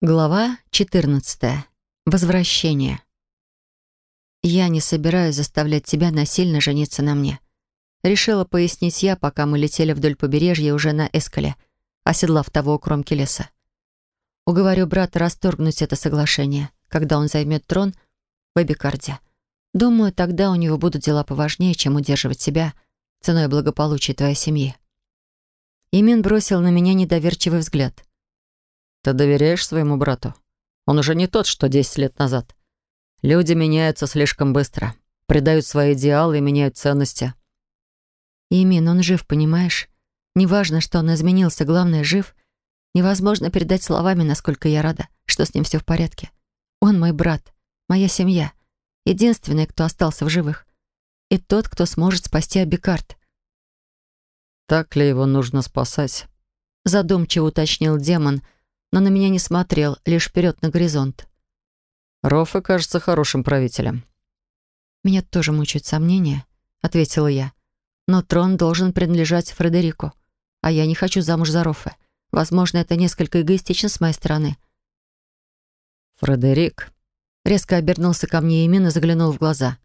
Глава 14. Возвращение. «Я не собираюсь заставлять тебя насильно жениться на мне», — решила пояснить я, пока мы летели вдоль побережья уже на эскале, оседлав того у кромки леса. Уговорю брата расторгнуть это соглашение, когда он займет трон в Эбикарде. Думаю, тогда у него будут дела поважнее, чем удерживать себя ценой благополучия твоей семьи. Имин бросил на меня недоверчивый взгляд — ты доверяешь своему брату? Он уже не тот, что 10 лет назад. Люди меняются слишком быстро, предают свои идеалы и меняют ценности. Имин, он жив, понимаешь? Неважно, что он изменился, главное, жив. Невозможно передать словами, насколько я рада, что с ним все в порядке. Он мой брат, моя семья, единственный, кто остался в живых. И тот, кто сможет спасти Абикарт. «Так ли его нужно спасать?» Задумчиво уточнил демон — но на меня не смотрел, лишь вперед на горизонт. Роффе кажется хорошим правителем. «Меня тоже мучают сомнения», — ответила я. «Но трон должен принадлежать Фредерику, а я не хочу замуж за Роффе. Возможно, это несколько эгоистично с моей стороны». «Фредерик», — резко обернулся ко мне Емин и заглянул в глаза.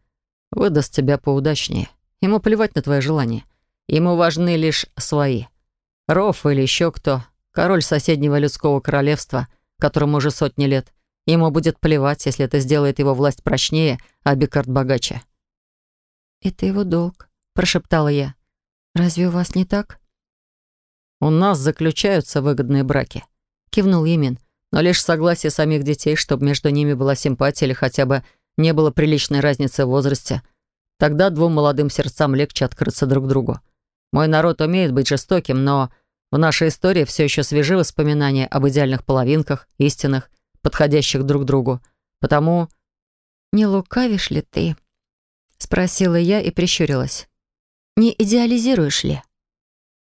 «Выдаст тебя поудачнее. Ему плевать на твои желания. Ему важны лишь свои. Рофф или еще кто, Король соседнего людского королевства, которому уже сотни лет. Ему будет плевать, если это сделает его власть прочнее, а Бикард богаче. «Это его долг», — прошептала я. «Разве у вас не так?» «У нас заключаются выгодные браки», — кивнул Емин. «Но лишь согласие самих детей, чтобы между ними была симпатия или хотя бы не было приличной разницы в возрасте. Тогда двум молодым сердцам легче открыться друг другу. Мой народ умеет быть жестоким, но в нашей истории все еще свежи воспоминания об идеальных половинках, истинных, подходящих друг другу. Потому... «Не лукавишь ли ты?» — спросила я и прищурилась. «Не идеализируешь ли?»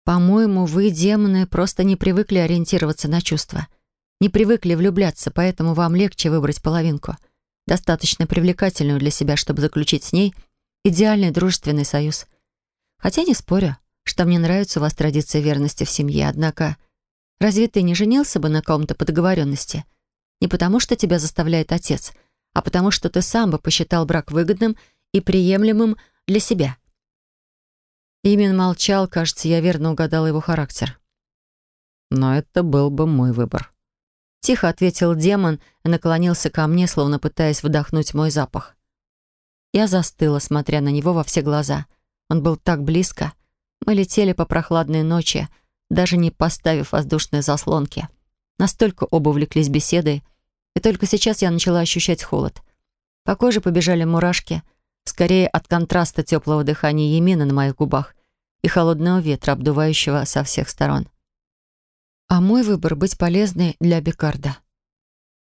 «По-моему, вы, демоны, просто не привыкли ориентироваться на чувства. Не привыкли влюбляться, поэтому вам легче выбрать половинку, достаточно привлекательную для себя, чтобы заключить с ней идеальный дружественный союз. Хотя не спорю, что мне нравится у вас традиция верности в семье, однако разве ты не женился бы на ком-то по договоренности? Не потому, что тебя заставляет отец, а потому, что ты сам бы посчитал брак выгодным и приемлемым для себя. Имен молчал, кажется, я верно угадала его характер. «Но это был бы мой выбор», — тихо ответил демон и наклонился ко мне, словно пытаясь вдохнуть мой запах. Я застыла, смотря на него во все глаза. Он был так близко. Мы летели по прохладной ночи, даже не поставив воздушные заслонки. Настолько оба увлеклись беседой, и только сейчас я начала ощущать холод. По коже побежали мурашки, скорее от контраста теплого дыхания Емина на моих губах и холодного ветра, обдувающего со всех сторон. А мой выбор — быть полезной для Бекарда.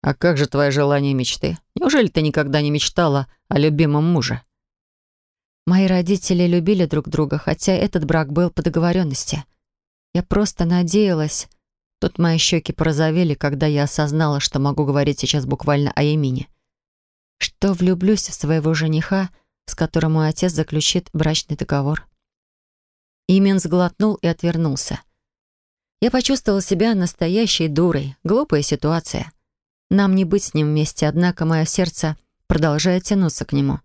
«А как же твое желание мечты? Неужели ты никогда не мечтала о любимом муже?» Мои родители любили друг друга, хотя этот брак был по договоренности. Я просто надеялась... Тут мои щеки порозовели, когда я осознала, что могу говорить сейчас буквально о Емине. Что влюблюсь в своего жениха, с которым мой отец заключит брачный договор. Имен сглотнул и отвернулся. Я почувствовала себя настоящей дурой. Глупая ситуация. Нам не быть с ним вместе, однако мое сердце продолжает тянуться к нему.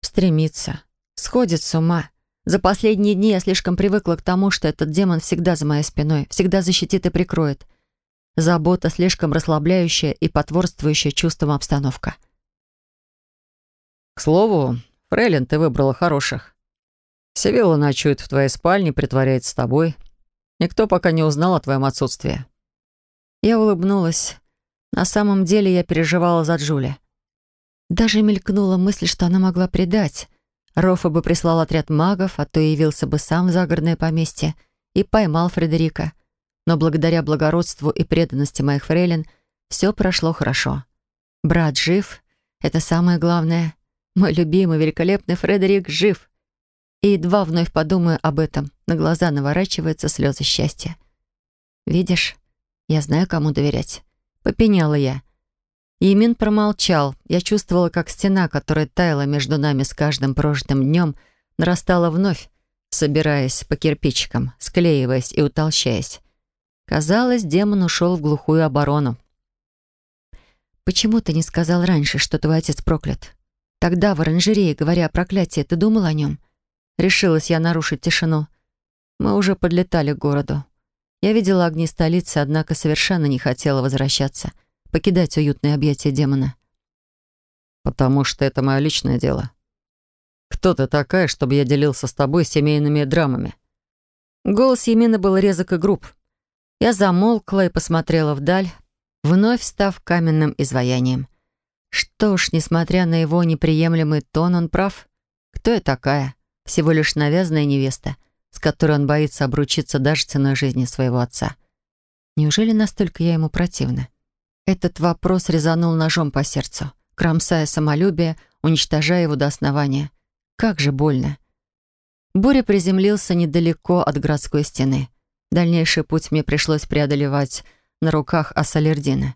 Стремиться, Сходит с ума. За последние дни я слишком привыкла к тому, что этот демон всегда за моей спиной, всегда защитит и прикроет. Забота слишком расслабляющая и потворствующая чувством обстановка. К слову, Фрейлин ты выбрала хороших. Севилла ночует в твоей спальне, притворяется с тобой. Никто пока не узнал о твоем отсутствии. Я улыбнулась. На самом деле я переживала за Джули. Даже мелькнула мысль, что она могла предать. Рофа бы прислал отряд магов, а то явился бы сам в загородное поместье и поймал Фредерика. Но благодаря благородству и преданности моих фрейлин все прошло хорошо. Брат жив — это самое главное. Мой любимый, великолепный Фредерик жив. И едва вновь подумаю об этом, на глаза наворачиваются слезы счастья. «Видишь, я знаю, кому доверять», — попеняла я. Емин промолчал. Я чувствовала, как стена, которая таяла между нами с каждым прожитым днем, нарастала вновь, собираясь по кирпичикам, склеиваясь и утолщаясь. Казалось, демон ушел в глухую оборону. «Почему ты не сказал раньше, что твой отец проклят? Тогда в оранжерее, говоря о проклятии, ты думал о нем?» Решилась я нарушить тишину. Мы уже подлетали к городу. Я видела огни столицы, однако совершенно не хотела возвращаться, покидать уютное объятие демона. «Потому что это мое личное дело. Кто ты такая, чтобы я делился с тобой семейными драмами?» Голос Емины был резок и груб. Я замолкла и посмотрела вдаль, вновь став каменным изваянием. Что ж, несмотря на его неприемлемый тон, он прав. Кто я такая? Всего лишь навязанная невеста, с которой он боится обручиться даже ценой жизни своего отца. Неужели настолько я ему противна? Этот вопрос резанул ножом по сердцу, кромсая самолюбие, уничтожая его до основания. Как же больно. Буря приземлился недалеко от городской стены. Дальнейший путь мне пришлось преодолевать на руках Ассалердина.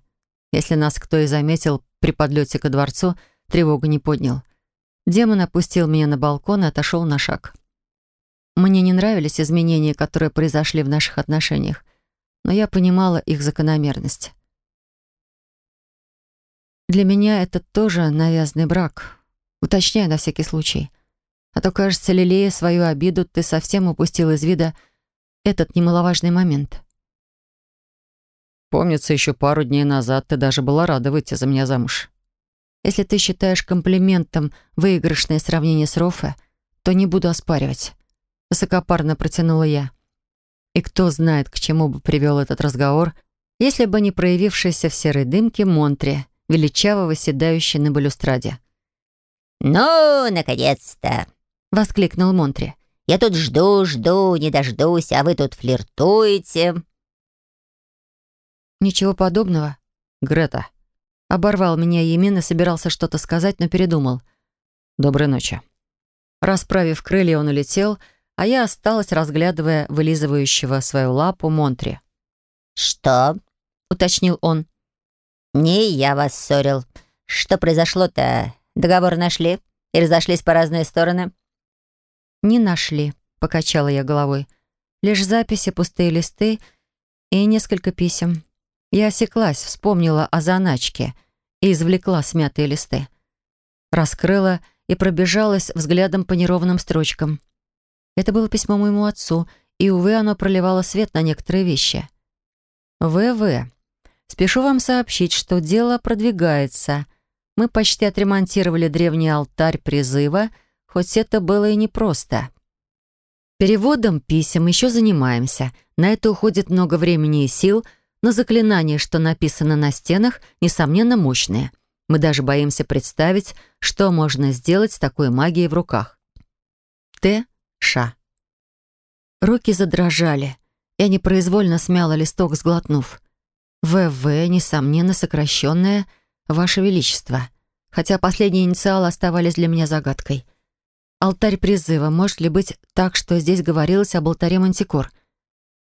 Если нас кто и заметил при подлете ко дворцу, тревогу не поднял. Демон опустил меня на балкон и отошел на шаг. Мне не нравились изменения, которые произошли в наших отношениях, но я понимала их закономерность. Для меня это тоже навязанный брак. Уточняю на всякий случай. А то, кажется, лелея свою обиду, ты совсем упустил из вида этот немаловажный момент. Помнится, еще пару дней назад ты даже была рада выйти за меня замуж. Если ты считаешь комплиментом выигрышное сравнение с Рофе, то не буду оспаривать. Высокопарно протянула я. И кто знает, к чему бы привел этот разговор, если бы не проявившийся в серой дымке Монтре, величаво выседающий на балюстраде. «Ну, наконец-то!» — воскликнул Монтри. «Я тут жду, жду, не дождусь, а вы тут флиртуете». «Ничего подобного, Грета». Оборвал меня Емин и собирался что-то сказать, но передумал. «Доброй ночи». Расправив крылья, он улетел, а я осталась, разглядывая вылизывающего свою лапу Монтри. «Что?» — уточнил он. «Не я вас ссорил. Что произошло-то? Договор нашли? И разошлись по разные стороны?» «Не нашли», — покачала я головой. «Лишь записи, пустые листы и несколько писем. Я осеклась, вспомнила о заначке и извлекла смятые листы. Раскрыла и пробежалась взглядом по неровным строчкам. Это было письмо моему отцу, и, увы, оно проливало свет на некоторые вещи. «ВВ. Спешу вам сообщить, что дело продвигается. Мы почти отремонтировали древний алтарь призыва — хоть это было и непросто. Переводом писем еще занимаемся. На это уходит много времени и сил, но заклинания, что написано на стенах, несомненно, мощные. Мы даже боимся представить, что можно сделать с такой магией в руках. Т. Ш. Руки задрожали. Я непроизвольно смяла листок, сглотнув. ВВ, несомненно, сокращенное «Ваше Величество», хотя последние инициалы оставались для меня загадкой — Алтарь призыва. Может ли быть так, что здесь говорилось об алтаре Мантикор?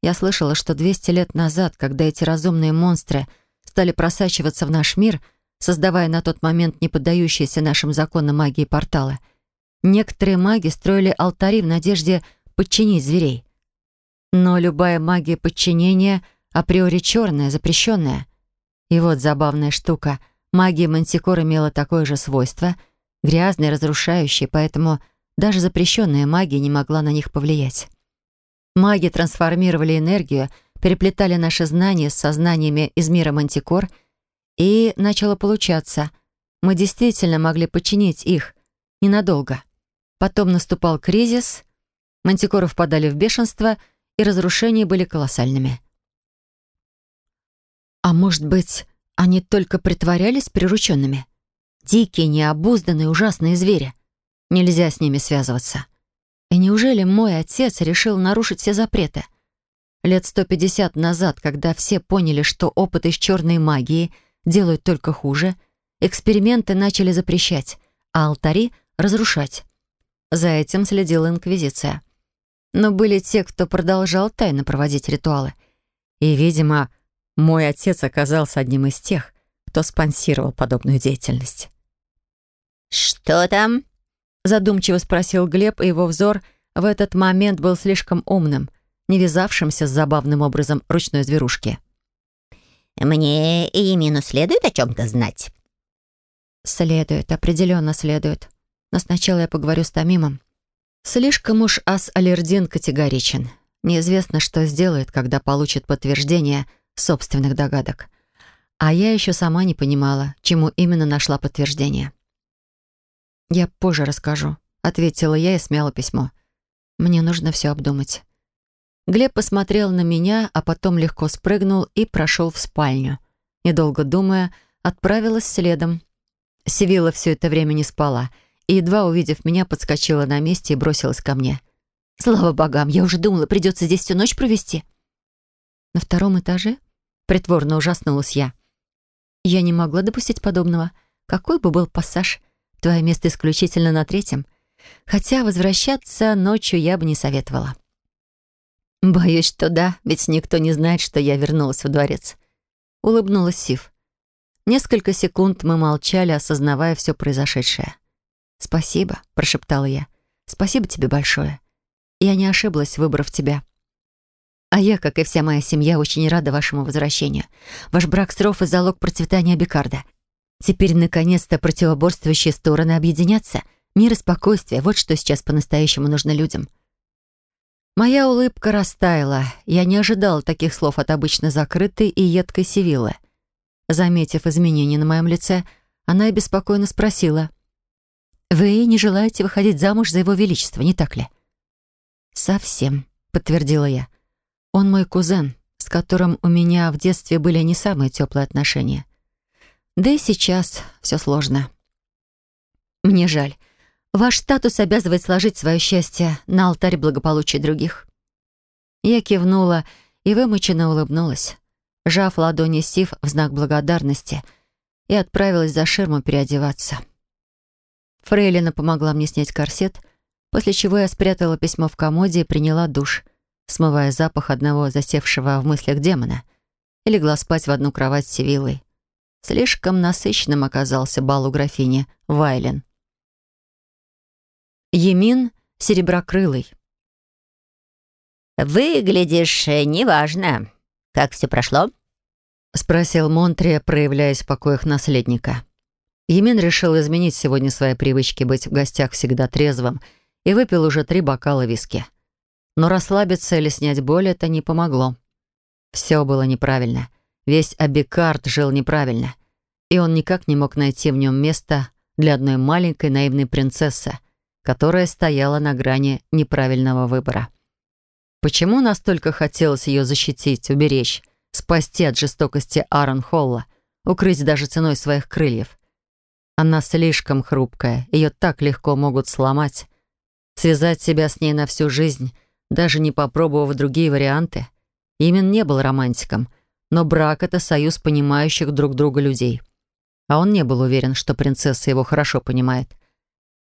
Я слышала, что 200 лет назад, когда эти разумные монстры стали просачиваться в наш мир, создавая на тот момент не поддающиеся нашим законам магии порталы, некоторые маги строили алтари в надежде подчинить зверей. Но любая магия подчинения априори черная, запрещенная. И вот забавная штука. Магия Мантикор имела такое же свойство, грязное, разрушающее, поэтому даже запрещенная магия не могла на них повлиять. Маги трансформировали энергию, переплетали наши знания с сознаниями из мира Мантикор, и начало получаться. Мы действительно могли подчинить их ненадолго. Потом наступал кризис, Мантикоры впадали в бешенство, и разрушения были колоссальными. А может быть, они только притворялись прирученными? Дикие, необузданные, ужасные звери. Нельзя с ними связываться. И неужели мой отец решил нарушить все запреты? Лет 150 назад, когда все поняли, что опыты с черной магией делают только хуже, эксперименты начали запрещать, а алтари — разрушать. За этим следила Инквизиция. Но были те, кто продолжал тайно проводить ритуалы. И, видимо, мой отец оказался одним из тех, кто спонсировал подобную деятельность. «Что там?» Задумчиво спросил Глеб, и его взор в этот момент был слишком умным, не вязавшимся с забавным образом ручной зверушки. Мне и Емину следует о чем-то знать?» «Следует, определенно следует. Но сначала я поговорю с Томимом. Слишком уж Ас-Алердин категоричен. Неизвестно, что сделает, когда получит подтверждение собственных догадок. А я еще сама не понимала, чему именно нашла подтверждение. «Я позже расскажу», — ответила я и смяла письмо. «Мне нужно все обдумать». Глеб посмотрел на меня, а потом легко спрыгнул и прошел в спальню. Недолго думая, отправилась следом. Севила все это время не спала — и, едва увидев меня, подскочила на месте и бросилась ко мне. «Слава богам, я уже думала, придется здесь всю ночь провести». «На втором этаже?» — притворно ужаснулась я. «Я не могла допустить подобного. Какой бы был пассаж? Твое место исключительно на третьем. Хотя возвращаться ночью я бы не советовала». «Боюсь, что да, ведь никто не знает, что я вернулась в дворец». Улыбнулась Сив. Несколько секунд мы молчали, осознавая все произошедшее. «Спасибо», — прошептала я. «Спасибо тебе большое. Я не ошиблась, выбрав тебя. А я, как и вся моя семья, очень рада вашему возвращению. Ваш брак с Рофой — залог процветания Бикарда. Теперь, наконец-то, противоборствующие стороны объединятся. Мир и спокойствие — вот что сейчас по-настоящему нужно людям». Моя улыбка растаяла. Я не ожидала таких слов от обычно закрытой и едкой Сивиллы. Заметив изменения на моем лице, она и беспокойно спросила — «Вы не желаете выходить замуж за его величество, не так ли?» «Совсем», — подтвердила я. «Он мой кузен, с которым у меня в детстве были не самые теплые отношения. Да и сейчас все сложно. Мне жаль. Ваш статус обязывает сложить свое счастье на алтарь благополучия других». Я кивнула и вымученно улыбнулась, жав ладони Сив в знак благодарности, и отправилась за ширму переодеваться. Фрейлина помогла мне снять корсет, после чего я спрятала письмо в комоде и приняла душ, смывая запах одного засевшего в мыслях демона, и легла спать в одну кровать с Севилой. Слишком насыщенным оказался бал у графини Вайлен. Емин сереброкрылый. «Выглядишь неважно. Как все прошло?» — спросил Монтрия, проявляясь в покоях наследника. Емин решил изменить сегодня свои привычки быть в гостях всегда трезвым и выпил уже три бокала виски. Но расслабиться или снять боль это не помогло. Все было неправильно. Весь Абикард жил неправильно. И он никак не мог найти в нем места для одной маленькой наивной принцессы, которая стояла на грани неправильного выбора. Почему настолько хотелось ее защитить, уберечь, спасти от жестокости Аарон Холла, укрыть даже ценой своих крыльев? Она слишком хрупкая, ее так легко могут сломать. Связать себя с ней на всю жизнь, даже не попробовав другие варианты. Имен не был романтиком, но брак — это союз понимающих друг друга людей. А он не был уверен, что принцесса его хорошо понимает.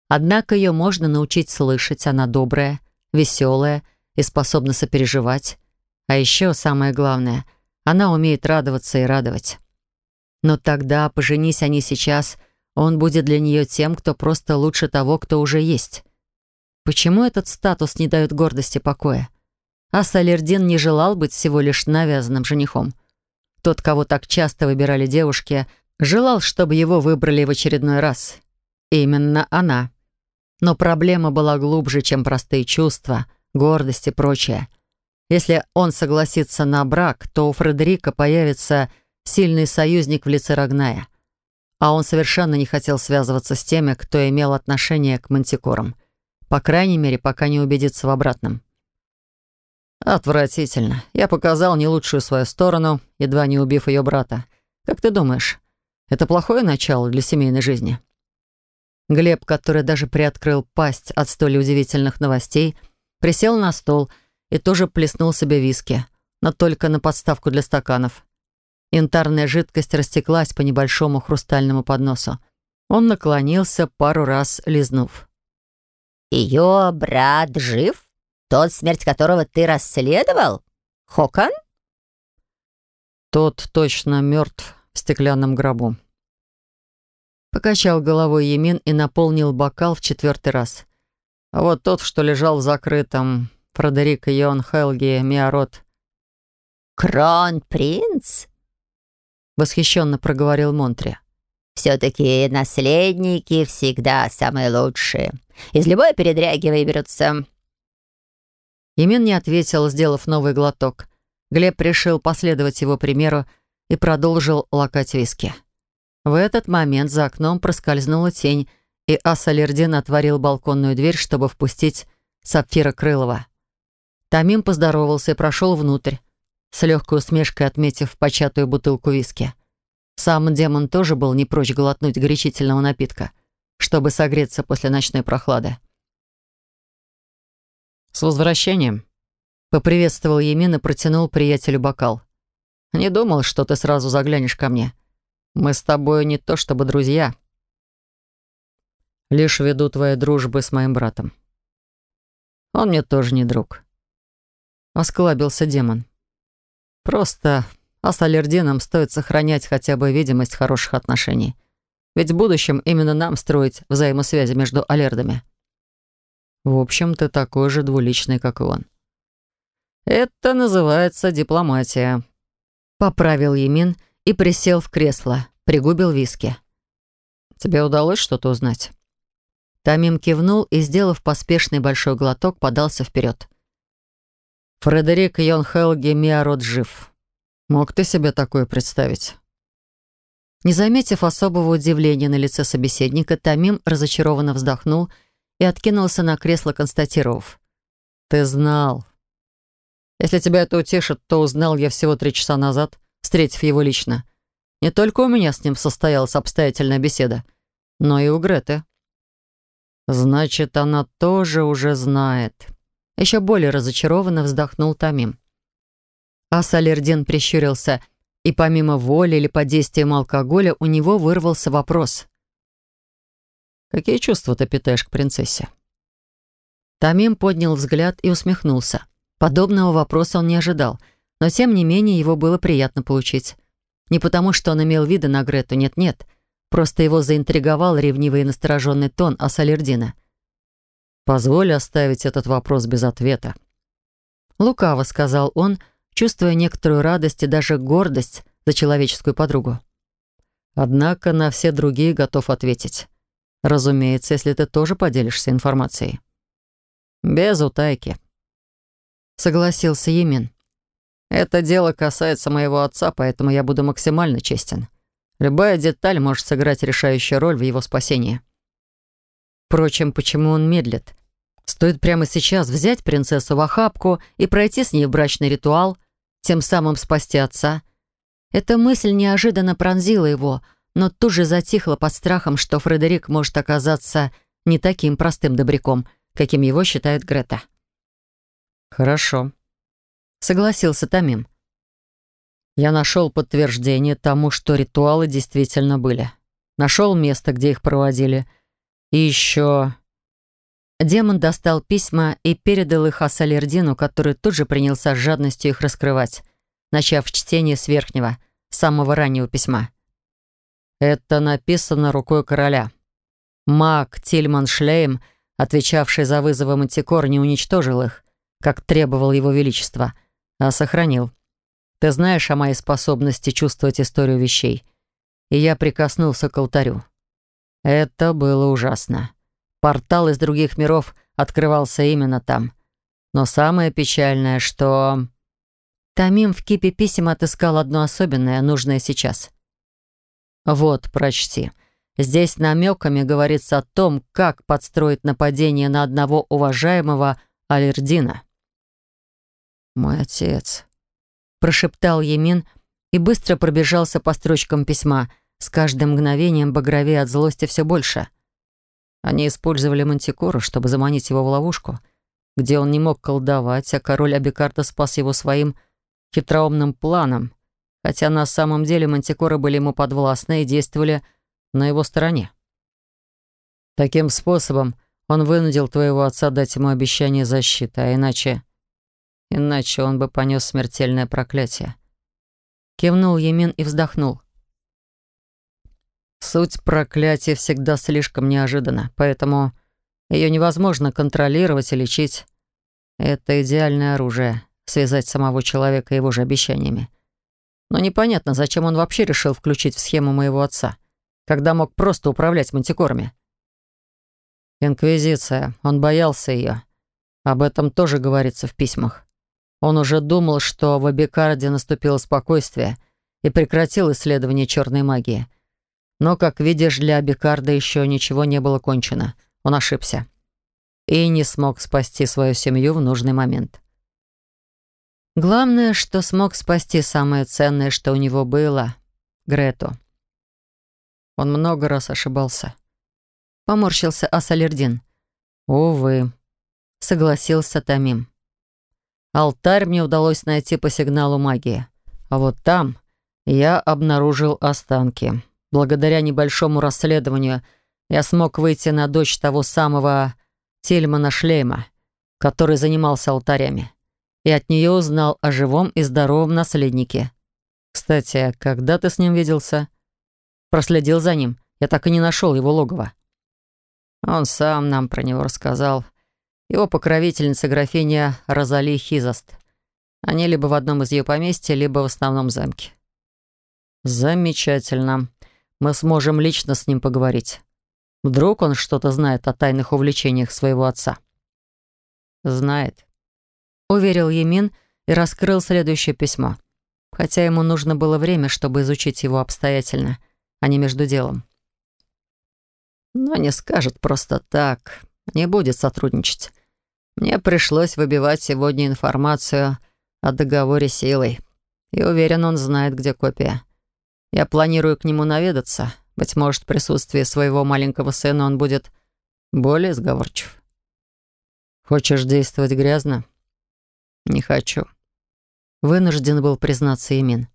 Однако ее можно научить слышать, она добрая, веселая и способна сопереживать. А еще самое главное, она умеет радоваться и радовать. Но тогда, поженись они сейчас, он будет для нее тем, кто просто лучше того, кто уже есть. Почему этот статус не дает гордости покоя? А Салердин не желал быть всего лишь навязанным женихом. Тот, кого так часто выбирали девушки, желал, чтобы его выбрали в очередной раз. Именно она. Но проблема была глубже, чем простые чувства, гордость и прочее. Если он согласится на брак, то у Фредерика появится сильный союзник в лице Рогная — а он совершенно не хотел связываться с теми, кто имел отношение к мантикорам. По крайней мере, пока не убедится в обратном. «Отвратительно. Я показал не лучшую свою сторону, едва не убив ее брата. Как ты думаешь, это плохое начало для семейной жизни?» Глеб, который даже приоткрыл пасть от столь удивительных новостей, присел на стол и тоже плеснул себе виски, но только на подставку для стаканов. Янтарная жидкость растеклась по небольшому хрустальному подносу. Он наклонился, пару раз лизнув. «Ее брат жив? Тот, смерть которого ты расследовал? Хокон?» «Тот точно мертв в стеклянном гробу». Покачал головой Емин и наполнил бокал в четвертый раз. А вот тот, что лежал в закрытом, Фредерик Йон Хелги Миарот. «Кронпринц?» — восхищенно проговорил Монтри. «Все-таки наследники всегда самые лучшие. Из любой передряги выберутся». Емин не ответил, сделав новый глоток. Глеб решил последовать его примеру и продолжил лакать виски. В этот момент за окном проскользнула тень, и Асалердин отворил балконную дверь, чтобы впустить Сапфира Крылова. Тамим поздоровался и прошел внутрь, с легкой усмешкой отметив початую бутылку виски. Сам демон тоже был не прочь глотнуть горячительного напитка, чтобы согреться после ночной прохлады. «С возвращением!» — поприветствовал Емин и протянул приятелю бокал. «Не думал, что ты сразу заглянешь ко мне. Мы с тобой не то чтобы друзья. Лишь ввиду твоей дружбы с моим братом. Он мне тоже не друг». Осклабился демон. «Просто а с Алердином стоит сохранять хотя бы видимость хороших отношений. Ведь в будущем именно нам строить взаимосвязи между Алердами». В общем, ты такой же двуличный, как и он. Это называется дипломатия. Поправил Емин и присел в кресло, пригубил виски. Тебе удалось что-то узнать? Тамим кивнул и, сделав поспешный большой глоток, подался вперед. Фредерик Йон Хелги Миарот жив. Мог ты себе такое представить? Не заметив особого удивления на лице собеседника, Тамим разочарованно вздохнул и, откинулся на кресло, констатировав. «Ты знал. Если тебя это утешит, то узнал я всего три часа назад, встретив его лично. Не только у меня с ним состоялась обстоятельная беседа, но и у Греты». «Значит, она тоже уже знает». Еще более разочарованно вздохнул Тамим. А Салердин прищурился, и помимо воли или под действием алкоголя у него вырвался вопрос. Какие чувства ты питаешь к принцессе?» Тамим поднял взгляд и усмехнулся. Подобного вопроса он не ожидал, но тем не менее его было приятно получить. Не потому, что он имел виды на Грету, нет-нет, просто его заинтриговал ревнивый и настороженный тон Асалердина. «Позволь оставить этот вопрос без ответа». Лукаво сказал он, чувствуя некоторую радость и даже гордость за человеческую подругу. Однако на все другие готов ответить. Разумеется, если ты тоже поделишься информацией. Без утайки. Согласился Емин. Это дело касается моего отца, поэтому я буду максимально честен. Любая деталь может сыграть решающую роль в его спасении. Впрочем, почему он медлит? Стоит прямо сейчас взять принцессу в охапку и пройти с ней брачный ритуал, тем самым спасти отца. Эта мысль неожиданно пронзила его — но тут же затихла под страхом, что Фредерик может оказаться не таким простым добряком, каким его считает Грета. «Хорошо», — согласился Тамим. «Я нашел подтверждение тому, что ритуалы действительно были. Нашел место, где их проводили. И еще...» Демон достал письма и передал их Ассалердину, который тут же принялся с жадностью их раскрывать, начав чтение с верхнего, самого раннего письма. Это написано рукой короля. Маг Тильман Шлейм, отвечавший за вызовы Мантикор, не уничтожил их, как требовал его величество, а сохранил. Ты знаешь о моей способности чувствовать историю вещей. И я прикоснулся к алтарю. Это было ужасно. Портал из других миров открывался именно там. Но самое печальное, что... Тамим в кипе писем отыскал одно особенное, нужное сейчас — «Вот, прочти. Здесь намеками говорится о том, как подстроить нападение на одного уважаемого Алердина». «Мой отец», — прошептал Емин и быстро пробежался по строчкам письма, с каждым мгновением багровее от злости все больше. Они использовали мантикору, чтобы заманить его в ловушку, где он не мог колдовать, а король Абикарта спас его своим хитроумным планом, хотя на самом деле мантикоры были ему подвластны и действовали на его стороне. Таким способом он вынудил твоего отца дать ему обещание защиты, а иначе... Иначе он бы понес смертельное проклятие. Кивнул Емин и вздохнул. Суть проклятия всегда слишком неожиданна, поэтому ее невозможно контролировать и лечить. Это идеальное оружие — связать самого человека его же обещаниями. Но непонятно, зачем он вообще решил включить в схему моего отца, когда мог просто управлять мантикорами. Инквизиция. Он боялся ее. Об этом тоже говорится в письмах. Он уже думал, что в Абикарде наступило спокойствие и прекратил исследование черной магии. Но, как видишь, для Абикарда еще ничего не было кончено. Он ошибся. И не смог спасти свою семью в нужный момент. Главное, что смог спасти самое ценное, что у него было — Грету. Он много раз ошибался. Поморщился Асалердин. «Увы», — согласился Тамим. «Алтарь мне удалось найти по сигналу магии. А вот там я обнаружил останки. Благодаря небольшому расследованию я смог выйти на дочь того самого Тельмана Шлейма, который занимался алтарями и от нее узнал о живом и здоровом наследнике. Кстати, когда ты с ним виделся? Проследил за ним. Я так и не нашел его логово. Он сам нам про него рассказал. Его покровительница графиня Розали Хизаст. Они либо в одном из ее поместья, либо в основном замке. Замечательно. Мы сможем лично с ним поговорить. Вдруг он что-то знает о тайных увлечениях своего отца. Знает уверил Емин и раскрыл следующее письмо. Хотя ему нужно было время, чтобы изучить его обстоятельно, а не между делом. Но не скажет просто так, не будет сотрудничать. Мне пришлось выбивать сегодня информацию о договоре силой. И уверен, он знает, где копия. Я планирую к нему наведаться. Быть может, в присутствии своего маленького сына он будет более сговорчив. Хочешь действовать грязно? «Не хочу». Вынужден был признаться Имин.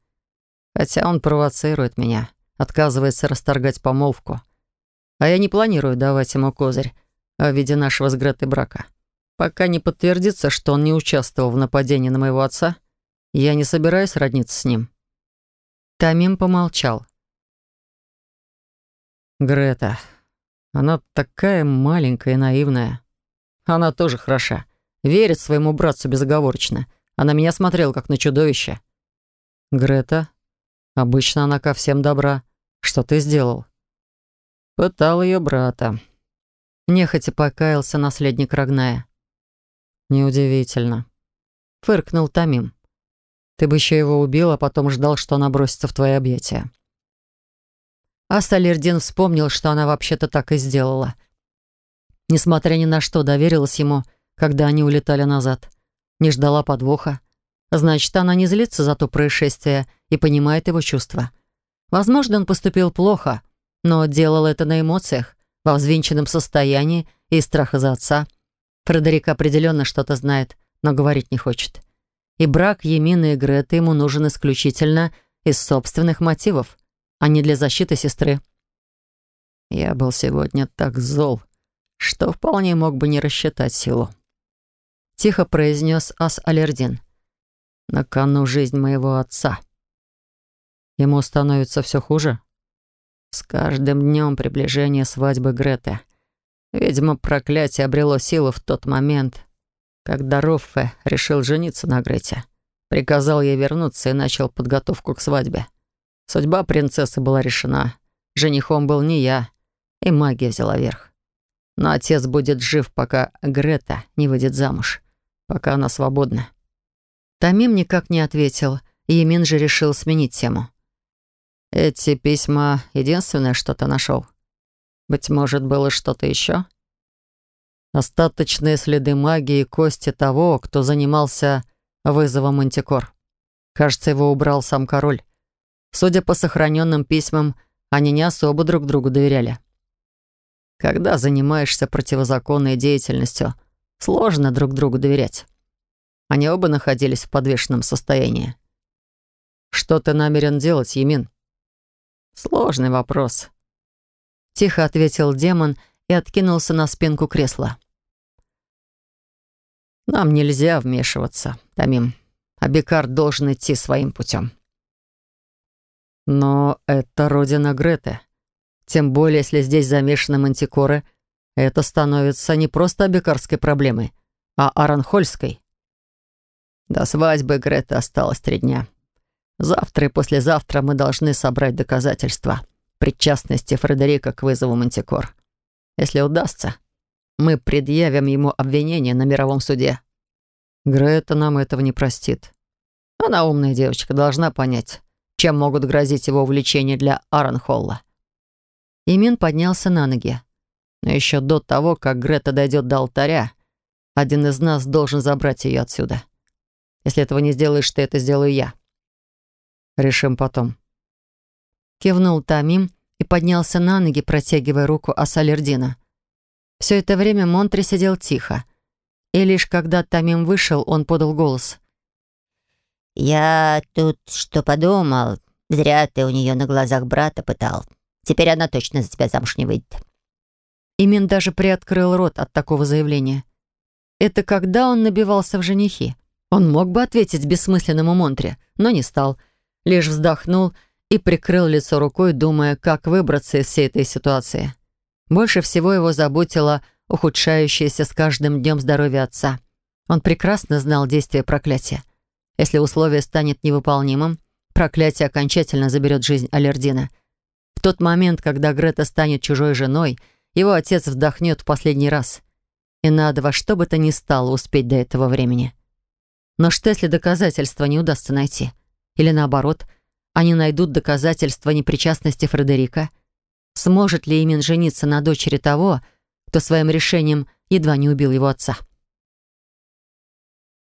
Хотя он провоцирует меня, отказывается расторгать помолвку. А я не планирую давать ему козырь в виде нашего с Гретой брака. Пока не подтвердится, что он не участвовал в нападении на моего отца, я не собираюсь родниться с ним. Тамим помолчал. Грета. Она такая маленькая и наивная. Она тоже хороша. Верит своему братцу безоговорочно. А на меня смотрел, как на чудовище. Грета, обычно она ко всем добра. Что ты сделал? Пытал ее брата. Нехотя покаялся наследник Рогная. Неудивительно. Фыркнул Тамим. Ты бы еще его убил, а потом ждал, что она бросится в твои объятия. А Салердин вспомнил, что она вообще-то так и сделала. Несмотря ни на что, доверилась ему когда они улетали назад. Не ждала подвоха. Значит, она не злится за то происшествие и понимает его чувства. Возможно, он поступил плохо, но делал это на эмоциях, во взвинченном состоянии и страха за отца. Фредерик определенно что-то знает, но говорить не хочет. И брак Емины и Греты ему нужен исключительно из собственных мотивов, а не для защиты сестры. Я был сегодня так зол, что вполне мог бы не рассчитать силу. Тихо произнес Ас-Алердин. «На кону жизнь моего отца». Ему становится все хуже? С каждым днем приближение свадьбы Греты. Видимо, проклятие обрело силу в тот момент, когда Роффе решил жениться на Грете. Приказал ей вернуться и начал подготовку к свадьбе. Судьба принцессы была решена. Женихом был не я, и магия взяла верх. Но отец будет жив, пока Грета не выйдет замуж пока она свободна». Тамим никак не ответил, и Емин же решил сменить тему. «Эти письма — единственное, что ты нашел. Быть может, было что-то еще?» Остаточные следы магии и кости того, кто занимался вызовом Мантикор. Кажется, его убрал сам король. Судя по сохраненным письмам, они не особо друг другу доверяли. Когда занимаешься противозаконной деятельностью, Сложно друг другу доверять. Они оба находились в подвешенном состоянии. «Что ты намерен делать, Емин?» «Сложный вопрос», — тихо ответил демон и откинулся на спинку кресла. «Нам нельзя вмешиваться, Тамим. Абикар должен идти своим путем». «Но это родина Греты. Тем более, если здесь замешаны мантикоры, это становится не просто абикарской проблемой, а аранхольской. До свадьбы Греты осталось три дня. Завтра и послезавтра мы должны собрать доказательства причастности Фредерика к вызову Мантикор. Если удастся, мы предъявим ему обвинение на мировом суде. Грета нам этого не простит. Она умная девочка, должна понять, чем могут грозить его увлечения для Аронхолла. Имин поднялся на ноги. Но еще до того, как Грета дойдет до алтаря, один из нас должен забрать ее отсюда. Если этого не сделаешь ты, это сделаю я. Решим потом. Кивнул Тамим и поднялся на ноги, протягивая руку Асалердина. Все это время Монтри сидел тихо. И лишь когда Тамим вышел, он подал голос. «Я тут что подумал. Зря ты у нее на глазах брата пытал. Теперь она точно за тебя замуж не выйдет». Имин даже приоткрыл рот от такого заявления. Это когда он набивался в женихи. Он мог бы ответить бессмысленному Монтре, но не стал. Лишь вздохнул и прикрыл лицо рукой, думая, как выбраться из всей этой ситуации. Больше всего его заботило ухудшающееся с каждым днем здоровье отца. Он прекрасно знал действие проклятия. Если условие станет невыполнимым, проклятие окончательно заберет жизнь Алердина. В тот момент, когда Грета станет чужой женой, его отец вздохнет в последний раз. И надо во что бы то ни стало успеть до этого времени. Но что, если доказательства не удастся найти? Или наоборот, они найдут доказательства непричастности Фредерика? Сможет ли Имин жениться на дочери того, кто своим решением едва не убил его отца?